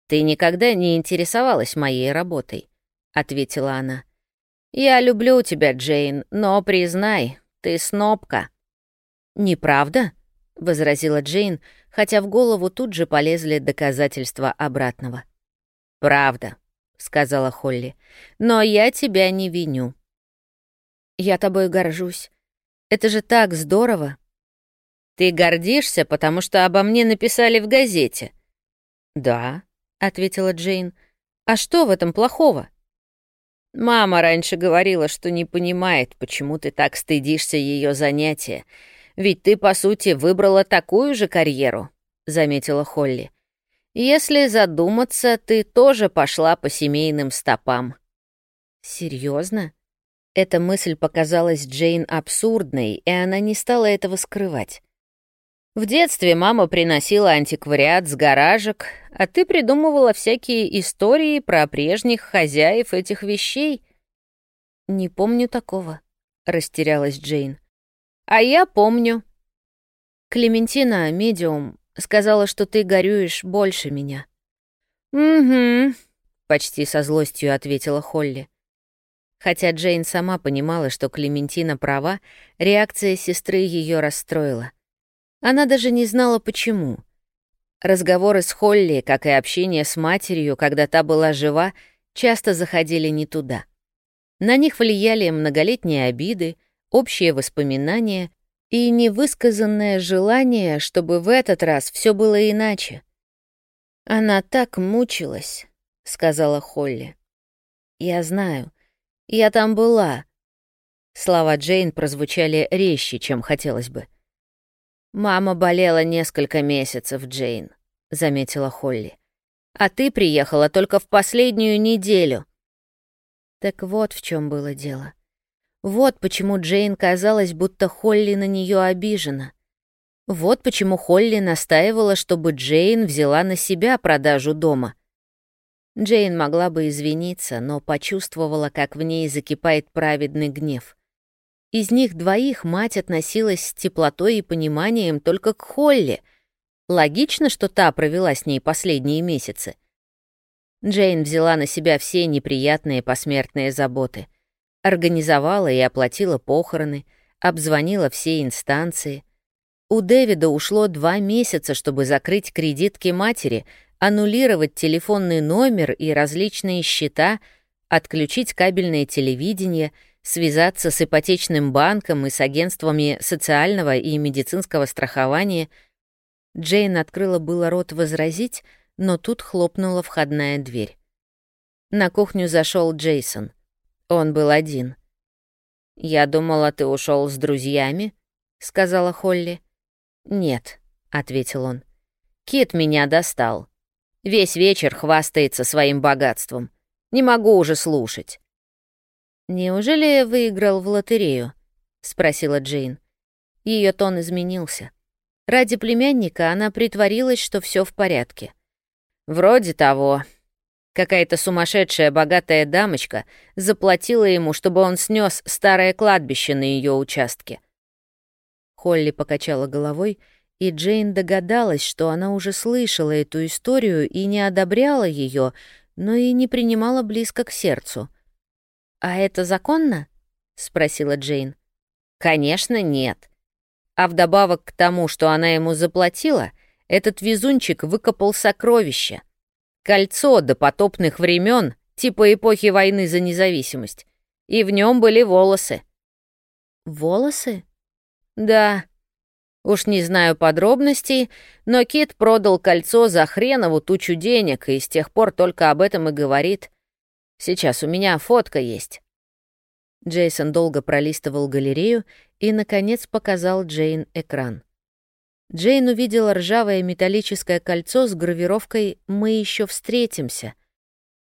«Ты никогда не интересовалась моей работой», — ответила она. «Я люблю тебя, Джейн, но признай, ты снобка». «Неправда?» — возразила Джейн, хотя в голову тут же полезли доказательства обратного. «Правда», — сказала Холли, — «но я тебя не виню». «Я тобой горжусь. Это же так здорово». «Ты гордишься, потому что обо мне написали в газете?» «Да», — ответила Джейн. «А что в этом плохого?» «Мама раньше говорила, что не понимает, почему ты так стыдишься ее занятия. Ведь ты, по сути, выбрала такую же карьеру», — заметила Холли. «Если задуматься, ты тоже пошла по семейным стопам». Серьезно? Эта мысль показалась Джейн абсурдной, и она не стала этого скрывать. В детстве мама приносила антиквариат с гаражек, а ты придумывала всякие истории про прежних хозяев этих вещей. «Не помню такого», — растерялась Джейн. «А я помню». «Клементина, медиум, сказала, что ты горюешь больше меня». «Угу», — почти со злостью ответила Холли. Хотя Джейн сама понимала, что Клементина права, реакция сестры ее расстроила. Она даже не знала, почему. Разговоры с Холли, как и общение с матерью, когда та была жива, часто заходили не туда. На них влияли многолетние обиды, общие воспоминания и невысказанное желание, чтобы в этот раз все было иначе. «Она так мучилась», — сказала Холли. «Я знаю. Я там была». Слова Джейн прозвучали резче, чем хотелось бы. «Мама болела несколько месяцев, Джейн», — заметила Холли. «А ты приехала только в последнюю неделю». Так вот в чем было дело. Вот почему Джейн казалось, будто Холли на нее обижена. Вот почему Холли настаивала, чтобы Джейн взяла на себя продажу дома. Джейн могла бы извиниться, но почувствовала, как в ней закипает праведный гнев. Из них двоих мать относилась с теплотой и пониманием только к Холли. Логично, что та провела с ней последние месяцы. Джейн взяла на себя все неприятные посмертные заботы. Организовала и оплатила похороны, обзвонила все инстанции. У Дэвида ушло два месяца, чтобы закрыть кредитки матери, аннулировать телефонный номер и различные счета, отключить кабельное телевидение — связаться с ипотечным банком и с агентствами социального и медицинского страхования. Джейн открыла было рот возразить, но тут хлопнула входная дверь. На кухню зашел Джейсон. Он был один. «Я думала, ты ушел с друзьями», — сказала Холли. «Нет», — ответил он. «Кит меня достал. Весь вечер хвастается своим богатством. Не могу уже слушать. «Неужели выиграл в лотерею?» — спросила Джейн. Ее тон изменился. Ради племянника она притворилась, что все в порядке. «Вроде того. Какая-то сумасшедшая богатая дамочка заплатила ему, чтобы он снес старое кладбище на ее участке». Холли покачала головой, и Джейн догадалась, что она уже слышала эту историю и не одобряла ее, но и не принимала близко к сердцу. «А это законно?» — спросила Джейн. «Конечно, нет. А вдобавок к тому, что она ему заплатила, этот везунчик выкопал сокровище. Кольцо до потопных времен, типа эпохи войны за независимость. И в нем были волосы. Волосы? Да. Уж не знаю подробностей, но Кит продал кольцо за хренову тучу денег и с тех пор только об этом и говорит. Сейчас у меня фотка есть. Джейсон долго пролистывал галерею и, наконец, показал Джейн экран. Джейн увидела ржавое металлическое кольцо с гравировкой «Мы еще встретимся».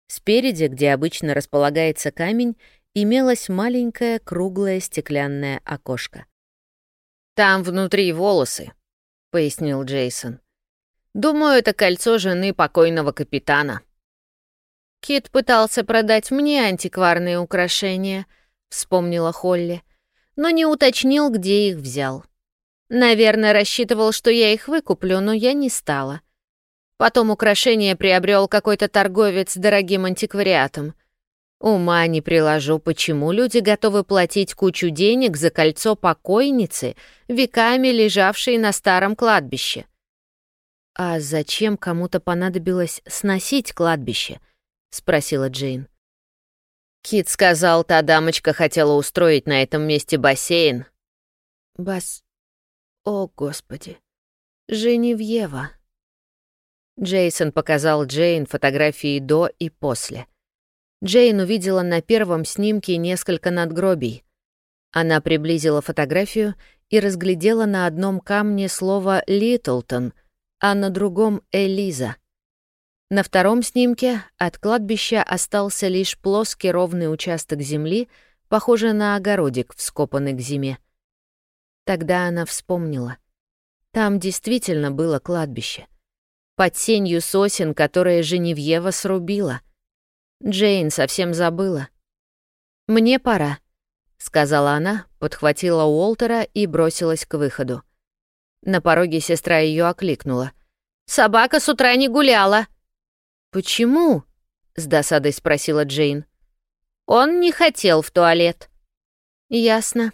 Спереди, где обычно располагается камень, имелось маленькое круглое стеклянное окошко. «Там внутри волосы», — пояснил Джейсон. «Думаю, это кольцо жены покойного капитана». «Кит пытался продать мне антикварные украшения», — вспомнила Холли, «но не уточнил, где их взял. Наверное, рассчитывал, что я их выкуплю, но я не стала. Потом украшение приобрел какой-то торговец дорогим антиквариатом. Ума не приложу, почему люди готовы платить кучу денег за кольцо покойницы, веками лежавшей на старом кладбище. «А зачем кому-то понадобилось сносить кладбище?» — спросила Джейн. Кит сказал, та дамочка хотела устроить на этом месте бассейн. «Бас... О, Господи! Женевьева!» Джейсон показал Джейн фотографии до и после — Джейн увидела на первом снимке несколько надгробий. Она приблизила фотографию и разглядела на одном камне слово «Литлтон», а на другом «Элиза». На втором снимке от кладбища остался лишь плоский ровный участок земли, похожий на огородик, вскопанный к зиме. Тогда она вспомнила. Там действительно было кладбище. Под сенью сосен, которые Женевьева срубила — Джейн совсем забыла. «Мне пора», — сказала она, подхватила Уолтера и бросилась к выходу. На пороге сестра ее окликнула. «Собака с утра не гуляла». «Почему?» — с досадой спросила Джейн. «Он не хотел в туалет». «Ясно».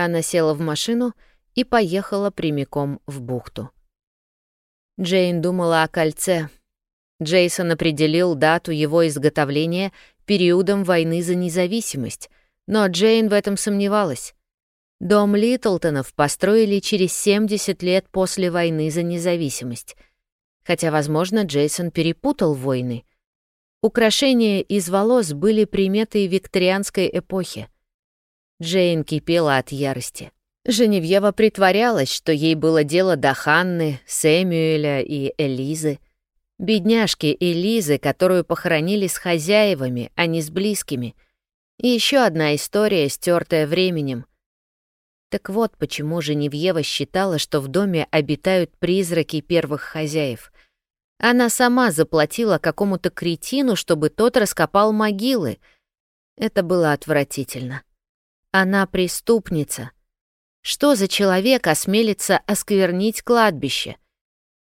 Она села в машину и поехала прямиком в бухту. Джейн думала о кольце, Джейсон определил дату его изготовления периодом войны за независимость, но Джейн в этом сомневалась. Дом Литлтонов построили через 70 лет после войны за независимость. Хотя, возможно, Джейсон перепутал войны. Украшения из волос были приметой викторианской эпохи. Джейн кипела от ярости. Женевьева притворялась, что ей было дело до Ханны, Сэмюэля и Элизы — Бедняжки Элизы, которую похоронили с хозяевами, а не с близкими. Еще одна история, стертая временем. Так вот почему Женевьева считала, что в доме обитают призраки первых хозяев. Она сама заплатила какому-то кретину, чтобы тот раскопал могилы. Это было отвратительно. Она преступница. Что за человек осмелится осквернить кладбище —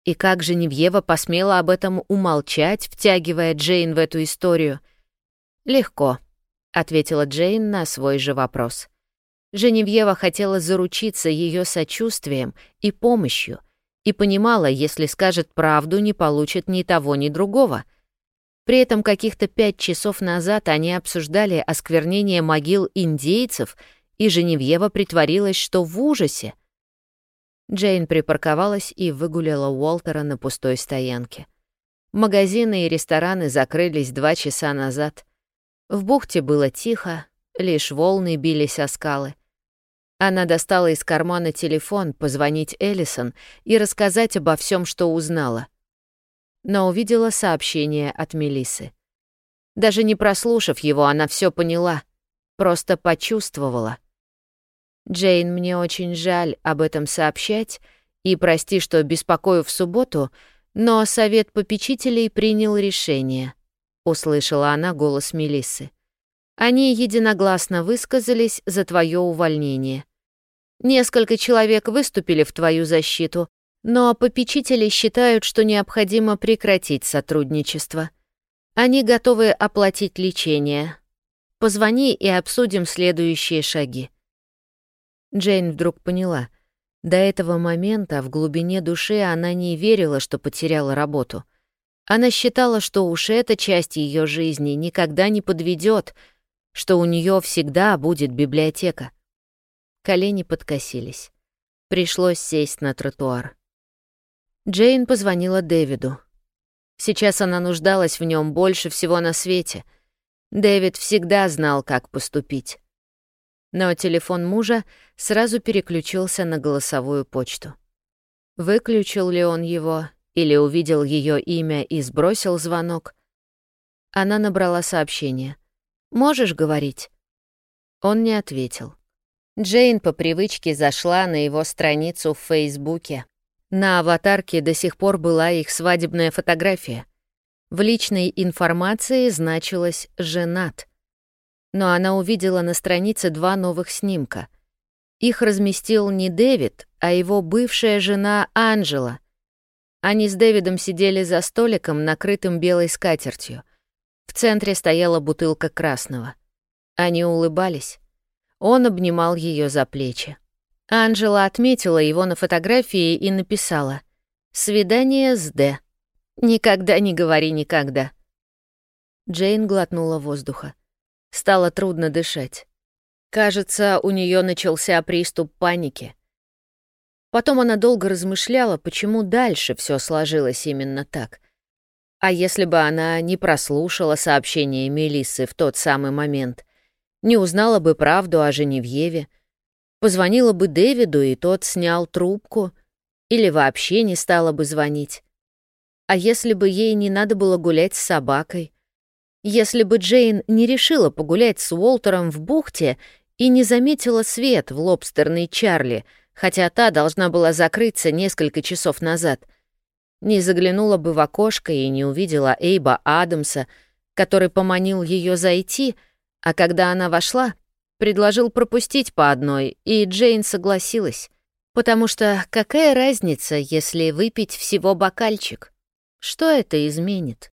и как Женевьева посмела об этом умолчать, втягивая Джейн в эту историю? «Легко», — ответила Джейн на свой же вопрос. Женевьева хотела заручиться ее сочувствием и помощью, и понимала, если скажет правду, не получит ни того, ни другого. При этом каких-то пять часов назад они обсуждали осквернение могил индейцев, и Женевьева притворилась, что в ужасе — Джейн припарковалась и выгуляла Уолтера на пустой стоянке. Магазины и рестораны закрылись два часа назад. В бухте было тихо, лишь волны бились о скалы. Она достала из кармана телефон позвонить Эллисон и рассказать обо всем, что узнала. Но увидела сообщение от Мелисы. Даже не прослушав его, она все поняла, просто почувствовала. Джейн, мне очень жаль об этом сообщать, и прости, что беспокою в субботу, но совет попечителей принял решение. Услышала она голос Мелиссы. Они единогласно высказались за твое увольнение. Несколько человек выступили в твою защиту, но попечители считают, что необходимо прекратить сотрудничество. Они готовы оплатить лечение. Позвони и обсудим следующие шаги. Джейн вдруг поняла. До этого момента в глубине души она не верила, что потеряла работу. Она считала, что уж эта часть ее жизни никогда не подведет, что у нее всегда будет библиотека. Колени подкосились. Пришлось сесть на тротуар. Джейн позвонила Дэвиду. Сейчас она нуждалась в нем больше всего на свете. Дэвид всегда знал, как поступить. Но телефон мужа сразу переключился на голосовую почту. Выключил ли он его или увидел ее имя и сбросил звонок? Она набрала сообщение. «Можешь говорить?» Он не ответил. Джейн по привычке зашла на его страницу в Фейсбуке. На аватарке до сих пор была их свадебная фотография. В личной информации значилось «женат». Но она увидела на странице два новых снимка. Их разместил не Дэвид, а его бывшая жена Анжела. Они с Дэвидом сидели за столиком, накрытым белой скатертью. В центре стояла бутылка красного. Они улыбались. Он обнимал ее за плечи. Анжела отметила его на фотографии и написала «Свидание с Д». «Никогда не говори никогда». Джейн глотнула воздуха. Стало трудно дышать. Кажется, у нее начался приступ паники. Потом она долго размышляла, почему дальше все сложилось именно так. А если бы она не прослушала сообщение Мелиссы в тот самый момент, не узнала бы правду о Женевьеве, Позвонила бы Дэвиду, и тот снял трубку, или вообще не стала бы звонить. А если бы ей не надо было гулять с собакой? Если бы Джейн не решила погулять с Уолтером в бухте и не заметила свет в лобстерной Чарли, хотя та должна была закрыться несколько часов назад, не заглянула бы в окошко и не увидела Эйба Адамса, который поманил ее зайти, а когда она вошла, Предложил пропустить по одной, и Джейн согласилась. Потому что какая разница, если выпить всего бокальчик? Что это изменит?